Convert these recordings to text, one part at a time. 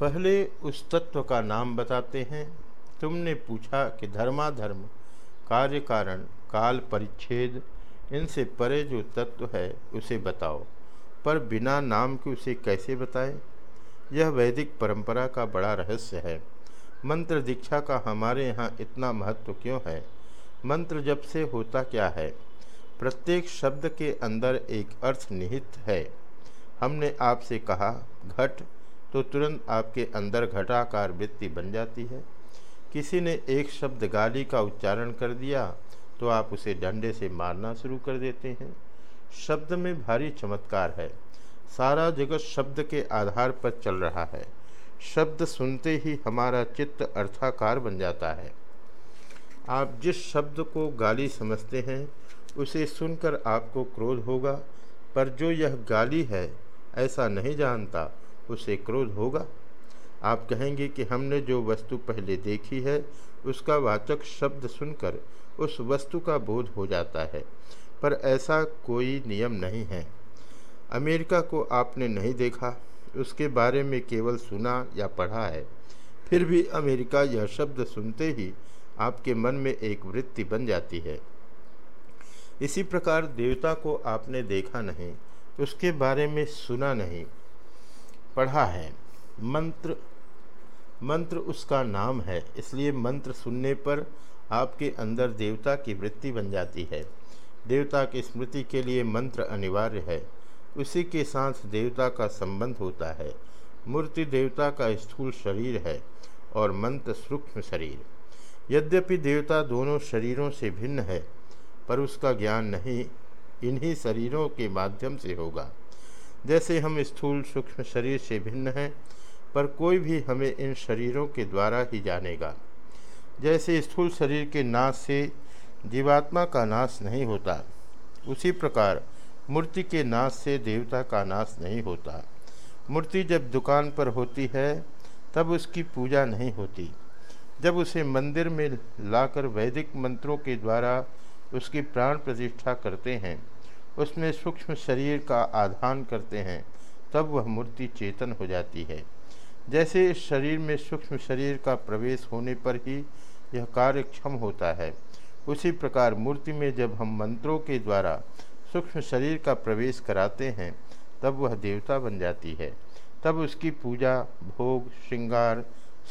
पहले उस तत्व का नाम बताते हैं। तुमने पूछा कि धर्माधर्म कार्य कारण काल परिच्छेद, इनसे परे जो तत्व है, उसे बताओ। पर बिना नाम के उसे कैसे बताएँ? यह वैदिक परंपरा का बड़ा रहस्य है। मंत्र दीक्षा का हमारे यहाँ इतना महत्व क्यों है? मंत्र जब से होता क्या है? प्रत्येक शब्द के अंदर एक अर्थ निहित है। हमने आपसे कहा, घट तो तुरंत आपके अंदर घटाकार वृत्ति बन जाती है। किसी ने एक शब्द गाली का उच्चारण कर दिया तो आप उसे डंडे से मारना शुरू कर देते हैं। शब्द में भारी चमत्कार है। सारा जगत शब्द के आधार पर चल रहा है। शब्द सुनते ही हमारा चित्त अर्थाकार बन जाता है। आप जिस शब्द को गाली समझते हैं, उसे सुनकर आपको क्रोध होगा, पर जो यह गाली है, ऐसा नहीं जानता। उसे क्रोध होगा। आप कहेंगे कि हमने जो वस्तु पहले देखी है, उसका वाचक शब्द सुनकर उस वस्तु का बोध हो जाता है। पर ऐसा कोई नियम नहीं है। अमेरिका को आपने नहीं देखा, उसके बारे में केवल सुना या पढ़ा है। फिर भी अमेरिका यह शब्द सुनते ही आपके मन में एक वृत्ति बन जाती है। इसी प्रकार देवता को आपने देखा नहीं, उसके बारे में सुना नहीं। पढ़ा है। मंत्र मंत्र उसका नाम है, इसलिए मंत्र सुनने पर आपके अंदर देवता की वृत्ति बन जाती है। देवता की स्मृति के लिए मंत्र अनिवार्य है। उसी के साथ देवता का संबंध होता है। मूर्ति देवता का स्थूल शरीर है और मंत्र सूक्ष्म शरीर। यद्यपि देवता दोनों शरीरों से भिन्न है, पर उसका ज्ञान नहीं, इन्हीं शरीरों के माध्यम से होगा। जैसे हम स्थूल सूक्ष्म शरीर से भिन्न हैं, पर कोई भी हमें इन शरीरों के द्वारा ही जानेगा। जैसे स्थूल शरीर के नाश से जीवात्मा का नाश नहीं होता, उसी प्रकार मूर्ति के नाश से देवता का नाश नहीं होता। मूर्ति जब दुकान पर होती है, तब उसकी पूजा नहीं होती। जब उसे मंदिर में लाकर वैदिक मंत्रों के द्वारा उसकी प्राण प्रतिष्ठा करते हैं उसमें सूक्ष्म शरीर का आधान करते हैं, तब वह मूर्ति चेतन हो जाती है। जैसे इस शरीर में सूक्ष्म शरीर का प्रवेश होने पर ही यह कार्य क्षम होता है, उसी प्रकार मूर्ति में जब हम मंत्रों के द्वारा सूक्ष्म शरीर का प्रवेश कराते हैं, तब वह देवता बन जाती है। तब उसकी पूजा, भोग, श्रृंगार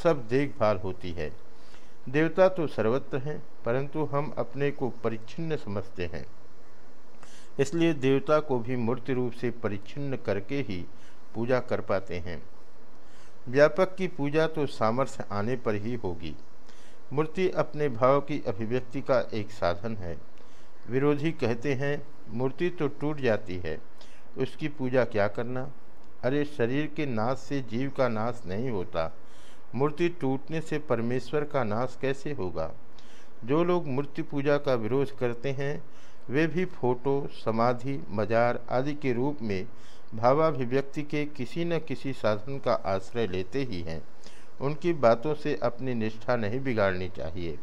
सब देखभाल होती है। देवता तो सर्वत्र हैं, परंतु हम अपने को परिच्छिन्न समझते हैं। इसलिए देवता को भी मूर्ति रूप से परिच्छिन्न करके ही पूजा कर पाते हैं। व्यापक की पूजा तो सामर्थ्य आने पर ही होगी। मूर्ति अपने भाव की अभिव्यक्ति का एक साधन है। विरोधी कहते हैं, मूर्ति तो टूट जाती है, उसकी पूजा क्या करना? अरे, शरीर के नाश से जीव का नाश नहीं होता। मूर्ति टूटने से परमेश्वर का नाश कैसे होगा? जो लोग मूर्ति पूजा का विरोध करते हैं वे भी फ़ोटो, समाधि, मजार आदि के रूप में भावाभिव्यक्ति के किसी न किसी साधन का आश्रय लेते ही हैं। उनकी बातों से अपनी निष्ठा नहीं बिगाड़नी चाहिए।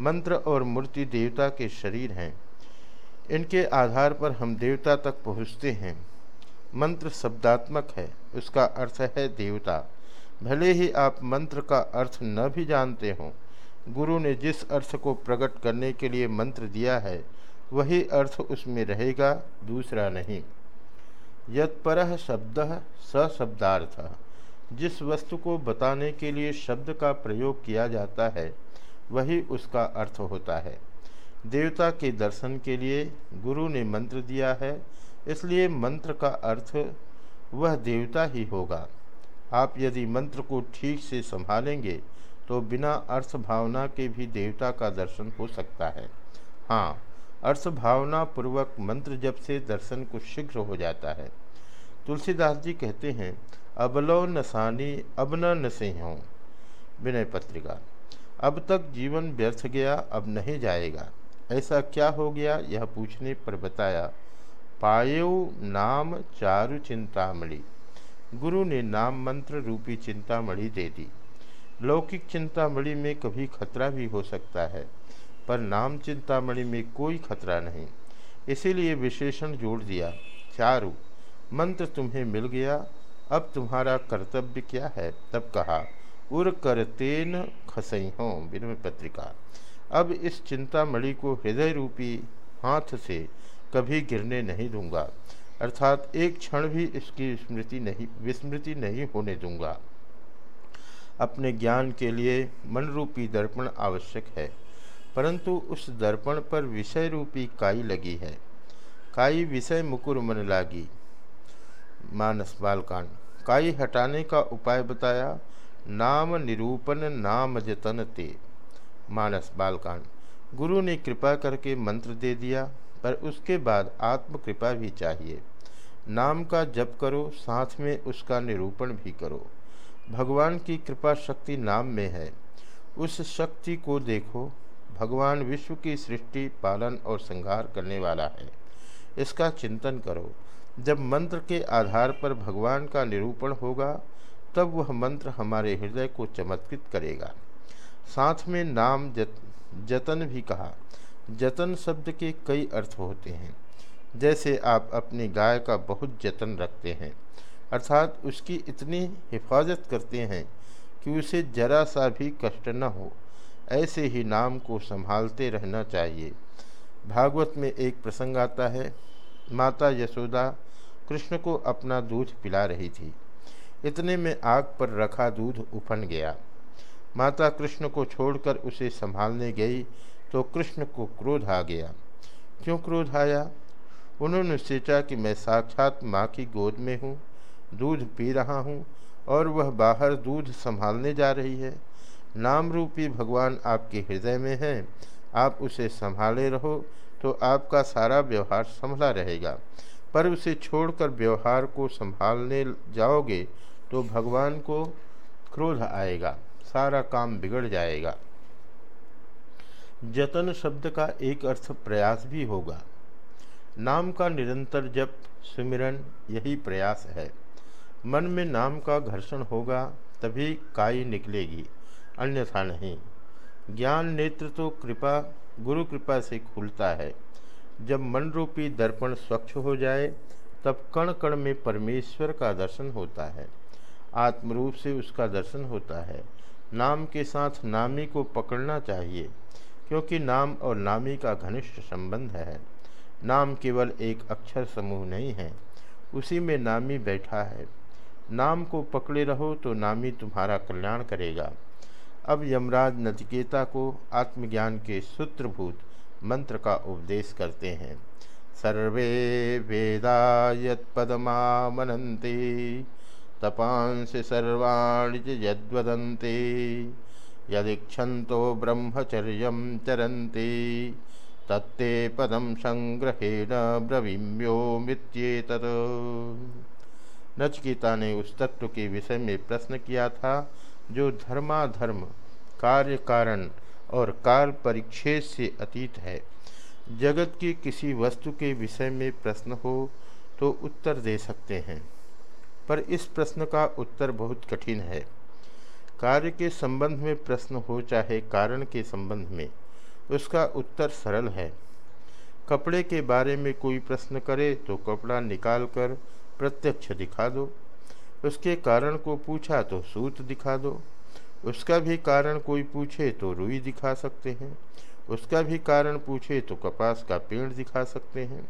मंत्र और मूर्ति देवता के शरीर हैं। इनके आधार पर हम देवता तक पहुँचते हैं। मंत्र शब्दात्मक है, उसका अर्थ है देवता। भले ही आप मंत्र का अर्थ न भी जानते हों, गुरु ने जिस अर्थ को प्रकट करने के लिए मंत्र दिया है वही अर्थ उसमें रहेगा, दूसरा नहीं। यत्पर शब्द सशब्दार्थ। जिस वस्तु को बताने के लिए शब्द का प्रयोग किया जाता है, वही उसका अर्थ होता है। देवता के दर्शन के लिए गुरु ने मंत्र दिया है, इसलिए मंत्र का अर्थ वह देवता ही होगा। आप यदि मंत्र को ठीक से संभालेंगे तो बिना अर्थ भावना के भी देवता का दर्शन हो सकता है। हाँ अर्थ भावना पूर्वक मंत्र जप से दर्शन कुछ शीघ्र हो जाता है। तुलसीदास जी कहते हैं, अबलो नसानी अब न नसे हों विनय पत्रिका, अब तक जीवन व्यर्थ गया, अब नहीं जाएगा। ऐसा क्या हो गया, यह पूछने पर बताया पायो नाम चारु चिंतामणि। गुरु ने नाम मंत्र रूपी चिंतामणि दे दी। लौकिक चिंतामणि में कभी खतरा भी हो सकता है। पर नाम चिंतामणि में कोई खतरा नहीं। इसीलिए विशेषण जोड़ दिया, चारु, मंत्र तुम्हें मिल गया, अब तुम्हारा कर्तव्य क्या है? तब कहा, उर कर तेन खसई हो विनय पत्रिका। अब इस चिंतामणि को हृदय रूपी हाथ से कभी गिरने नहीं दूँगा, अर्थात एक क्षण भी इसकी स्मृति नहीं, विस्मृति नहीं होने दूँगा। अपने ज्ञान के लिए मन रूपी दर्पण आवश्यक है। परंतु उस दर्पण पर विषय रूपी काई लगी है। काई विषय मुकुर मन लागी। मानस बालकांड काई हटाने का उपाय बताया, नाम निरूपण नाम जतन ते। मानस बालकांड गुरु ने कृपा करके मंत्र दे दिया, पर उसके बाद आत्म कृपा भी चाहिए। नाम का जप करो, साथ में उसका निरूपण भी करो। भगवान की कृपा शक्ति नाम में है। उस शक्ति को देखो भगवान विश्व की सृष्टि पालन और संहार करने वाला है। इसका चिंतन करो। जब मंत्र के आधार पर भगवान का निरूपण होगा तब वह मंत्र हमारे हृदय को चमत्कृत करेगा। साथ में नाम जत, जतन भी कहा। जतन शब्द के कई अर्थ होते हैं। जैसे आप अपनी गाय का बहुत जतन रखते हैं अर्थात उसकी इतनी हिफाजत करते हैं कि उसे जरा सा भी कष्ट न हो। ऐसे ही नाम को संभालते रहना चाहिए। भागवत में एक प्रसंग आता है, माता यशोदा कृष्ण को अपना दूध पिला रही थी। इतने में आग पर रखा दूध उफन गया। माता कृष्ण को छोड़कर उसे संभालने गई तो कृष्ण को क्रोध आ गया। क्यों क्रोध आया? उन्होंने सोचा कि मैं साक्षात माँ की गोद में हूँ, दूध पी रहा हूँ और वह बाहर दूध संभालने जा रही है। नाम रूपी भगवान आपके हृदय में है। आप उसे संभाले रहो तो आपका सारा व्यवहार संभला रहेगा। पर उसे छोड़कर व्यवहार को संभालने जाओगे तो भगवान को क्रोध आएगा, सारा काम बिगड़ जाएगा। जतन शब्द का एक अर्थ प्रयास भी होगा। नाम का निरंतर जप, सुमिरन, यही प्रयास है। मन में नाम का घर्षण होगा, तभी काई निकलेगी। अन्यथा नहीं। ज्ञान नेत्र तो कृपा, गुरु कृपा से खुलता है। जब मन रूपी दर्पण स्वच्छ हो जाए, तब कण कण में परमेश्वर का दर्शन होता है। आत्मरूप से उसका दर्शन होता है। नाम के साथ नामी को पकड़ना चाहिए, क्योंकि नाम और नामी का घनिष्ठ संबंध है। नाम केवल एक अक्षर समूह नहीं है, उसी में नामी बैठा है। नाम को पकड़े रहो तो नामी तुम्हारा कल्याण करेगा। अब यमराज नचिकेता को आत्मज्ञान के सूत्रभूत मंत्र का उपदेश करते हैं। सर्वे वेदा यदमामनते तपांस सर्वाणी यद्वदन्ते, यदीक्षन्तो ब्रह्मचर्य चरन्ति, तत्ते पदम संग्रहेण ब्रवीम्यो मित्येतत्। नचकीता ने उस तत्व के विषय में प्रश्न किया था जो धर्माधर्म कार्य कारण और काल परिच्छेद से अतीत है, जगत की किसी वस्तु के विषय में प्रश्न हो तो उत्तर दे सकते हैं। पर इस प्रश्न का उत्तर बहुत कठिन है। कार्य के संबंध में प्रश्न हो चाहे कारण के संबंध में, उसका उत्तर सरल है। कपड़े के बारे में कोई प्रश्न करे तो कपड़ा निकालकर प्रत्यक्ष दिखा दो। उसके कारण को पूछा तो सूत दिखा दो। उसका भी कारण कोई पूछे तो रुई दिखा सकते हैं। उसका भी कारण पूछे तो कपास का पेड़ दिखा सकते हैं।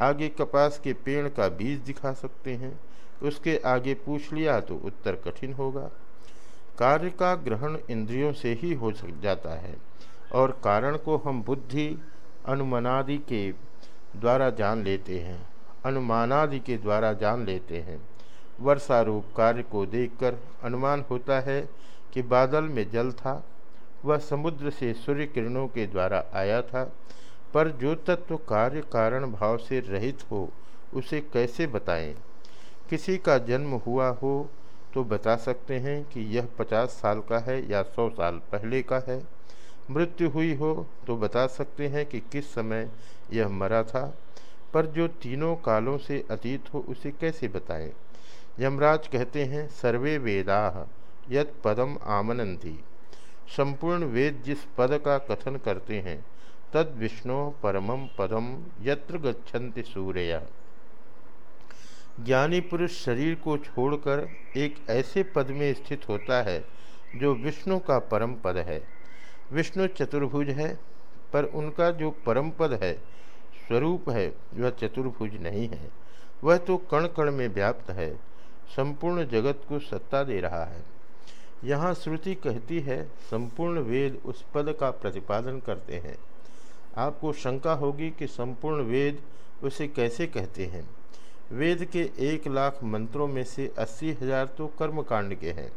आगे कपास के पेड़ का बीज दिखा सकते हैं। उसके आगे पूछ लिया तो उत्तर कठिन होगा। कार्य का ग्रहण इंद्रियों से ही हो जाता है और कारण को हम बुद्धि, अनुमनादि के द्वारा जान लेते हैं। अनुमानादि के द्वारा जान लेते हैं। वर्षा रूप कार्य को देखकर अनुमान होता है कि बादल में जल था, वह समुद्र से सूर्य किरणों के द्वारा आया था, पर जो तत्व कार्य कारण भाव से रहित हो, उसे कैसे बताएँ? किसी का जन्म हुआ हो तो बता सकते हैं कि यह पचास साल का है या सौ साल पहले का है मृत्यु हुई हो तो बता सकते हैं कि किस समय यह मरा था, पर जो तीनों कालों से अतीत हो, उसे कैसे बताएँ यमराज कहते हैं, सर्वे वेदा यद पदम आमनंती संपूर्ण वेद जिस पद का कथन करते हैं, तद विष्णु परमम पदम यत्र गच्छन्ति सूर्य। ज्ञानी पुरुष शरीर को छोड़कर एक ऐसे पद में स्थित होता है, जो विष्णु का परम पद है। विष्णु चतुर्भुज है, पर उनका जो परम पद है, स्वरूप है, वह चतुर्भुज नहीं है। वह तो कण कण में व्याप्त है। संपूर्ण जगत को सत्ता दे रहा है। यहाँ श्रुति कहती है, संपूर्ण वेद उस पद का प्रतिपादन करते हैं। आपको शंका होगी कि संपूर्ण वेद उसे कैसे कहते हैं। वेद के एक लाख मंत्रों में से अस्सी हज़ार तो कर्म कांड के हैं।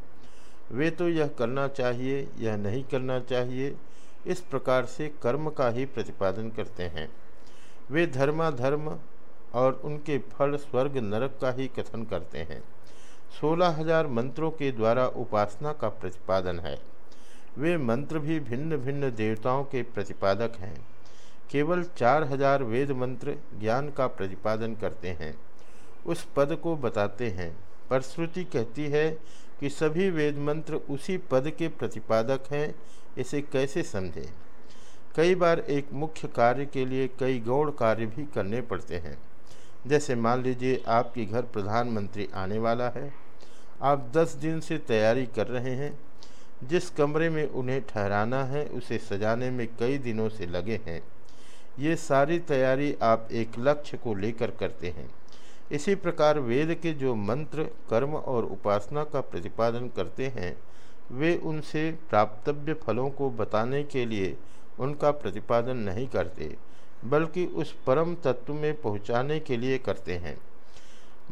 वे तो यह करना चाहिए, यह नहीं करना चाहिए, इस प्रकार से कर्म का ही प्रतिपादन करते हैं। वे धर्माधर्म और उनके फल स्वर्ग नरक का ही कथन करते हैं। सोलह हज़ार मंत्रों के द्वारा उपासना का प्रतिपादन है। वे मंत्र भी भिन्न भिन्न देवताओं के प्रतिपादक हैं। केवल चार हज़ार वेद मंत्र ज्ञान का प्रतिपादन करते हैं। उस पद को बताते हैं। पर श्रुति कहती है कि सभी वेद मंत्र उसी पद के प्रतिपादक हैं, इसे कैसे समझें? कई बार एक मुख्य कार्य के लिए कई गौण कार्य भी करने पड़ते हैं। जैसे मान लीजिए आपके घर प्रधानमंत्री आने वाला है, आप दस दिन से तैयारी कर रहे हैं, जिस कमरे में उन्हें ठहराना है, उसे सजाने में कई दिनों से लगे हैं। ये सारी तैयारी आप एक लक्ष्य को लेकर करते हैं। इसी प्रकार वेद के जो मंत्र, कर्म और उपासना का प्रतिपादन करते हैं, वे उनसे प्राप्तव्य फलों को बताने के लिए उनका प्रतिपादन नहीं करते। बल्कि उस परम तत्व में पहुँचाने के लिए करते हैं।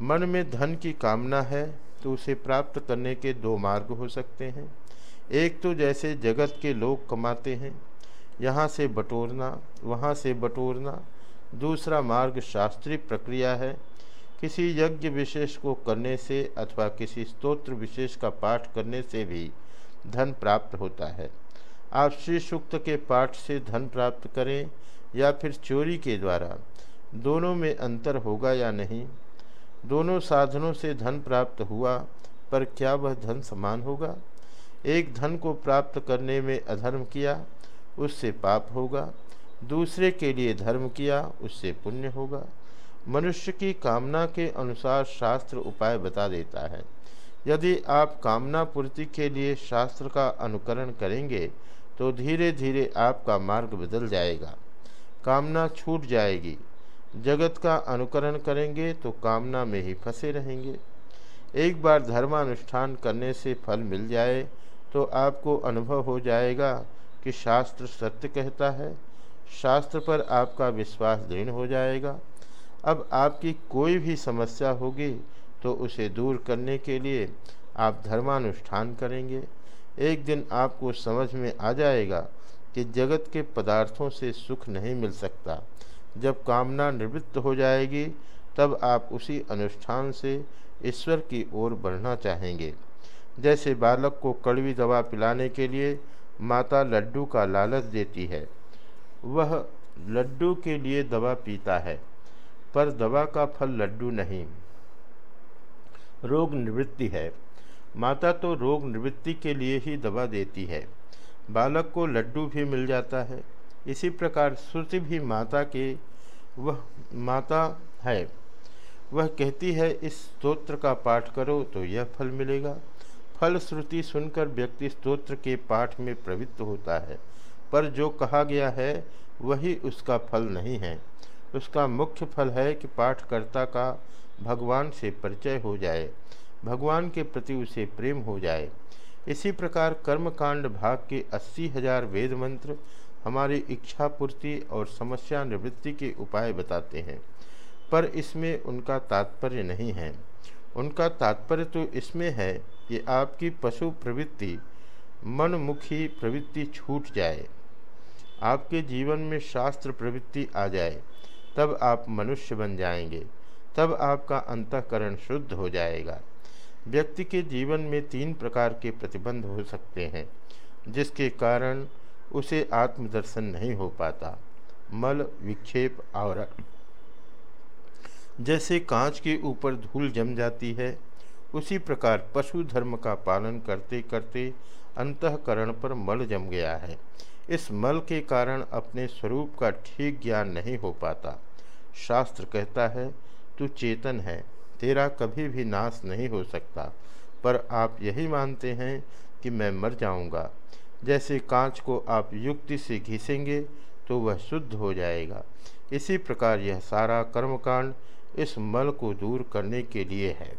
मन में धन की कामना है तो उसे प्राप्त करने के दो मार्ग हो सकते हैं। एक तो जैसे जगत के लोग कमाते हैं, यहाँ से बटोरना, वहाँ से बटोरना। दूसरा मार्ग शास्त्रीय प्रक्रिया है, किसी यज्ञ विशेष को करने से अथवा किसी स्तोत्र विशेष का पाठ करने से भी धन प्राप्त होता है। आप श्री सूक्त के पाठ से धन प्राप्त करें या फिर चोरी के द्वारा, दोनों में अंतर होगा या नहीं? दोनों साधनों से धन प्राप्त हुआ, पर क्या वह धन समान होगा? एक धन को प्राप्त करने में अधर्म किया, उससे पाप होगा। दूसरे के लिए धर्म किया, उससे पुण्य होगा। मनुष्य की कामना के अनुसार शास्त्र उपाय बता देता है। यदि आप कामना पूर्ति के लिए शास्त्र का अनुकरण करेंगे तो धीरे धीरे आपका मार्ग बदल जाएगा। कामना छूट जाएगी। जगत का अनुकरण करेंगे तो कामना में ही फंसे रहेंगे। एक बार धर्मानुष्ठान करने से फल मिल जाए तो आपको अनुभव हो जाएगा कि शास्त्र सत्य कहता है। शास्त्र पर आपका विश्वास दृढ़ हो जाएगा। अब आपकी कोई भी समस्या होगी तो उसे दूर करने के लिए आप धर्मानुष्ठान करेंगे। एक दिन आपको समझ में आ जाएगा कि जगत के पदार्थों से सुख नहीं मिल सकता। जब कामना निवृत्त हो जाएगी, तब आप उसी अनुष्ठान से ईश्वर की ओर बढ़ना चाहेंगे। जैसे बालक को कड़वी दवा पिलाने के लिए माता लड्डू का लालच देती है, वह लड्डू के लिए दवा पीता है, पर दवा का फल लड्डू नहीं। रोग निवृत्ति है। माता तो रोग निवृत्ति के लिए ही दवा देती है। बालक को लड्डू भी मिल जाता है। इसी प्रकार श्रुति भी माता के, वह माता है। वह कहती है, इस स्तोत्र का पाठ करो तो यह फल मिलेगा। फल श्रुति सुनकर व्यक्ति स्तोत्र के पाठ में प्रवृत्त होता है। पर जो कहा गया है, वही उसका फल नहीं है। उसका मुख्य फल है कि पाठकर्ता का भगवान से परिचय हो जाए, भगवान के प्रति उसे प्रेम हो जाए। इसी प्रकार कर्मकांड भाग के अस्सी हज़ार वेद मंत्र हमारी इच्छा पूर्ति और समस्या निवृत्ति के उपाय बताते हैं, पर इसमें उनका तात्पर्य नहीं है। उनका तात्पर्य तो इसमें है कि आपकी पशु प्रवृत्ति, मनमुखी प्रवृत्ति छूट जाए, आपके जीवन में शास्त्र प्रवृत्ति आ जाए, तब आप मनुष्य बन जाएँगे, तब आपका अंतकरण शुद्ध हो जाएगा। व्यक्ति के जीवन में तीन प्रकार के प्रतिबंध हो सकते हैं, जिसके कारण उसे आत्मदर्शन नहीं हो पाता। मल, विक्षेप और जैसे कांच के ऊपर धूल जम जाती है, उसी प्रकार पशु धर्म का पालन करते करते अंतकरण पर मल जम गया है। इस मल के कारण अपने स्वरूप का ठीक ज्ञान नहीं हो पाता। शास्त्र कहता है, तू चेतन है तेरा कभी भी नाश नहीं हो सकता। पर आप यही मानते हैं कि मैं मर जाऊँगा। जैसे कांच को आप युक्ति से घिसेंगे तो वह शुद्ध हो जाएगा। इसी प्रकार यह सारा कर्मकांड इस मल को दूर करने के लिए है।